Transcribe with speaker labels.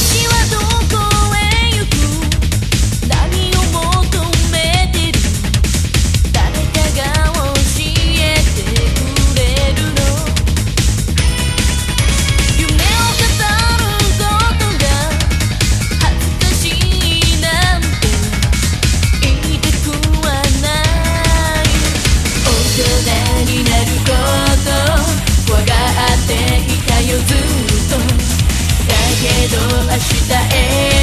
Speaker 1: 私はどうけど明日へ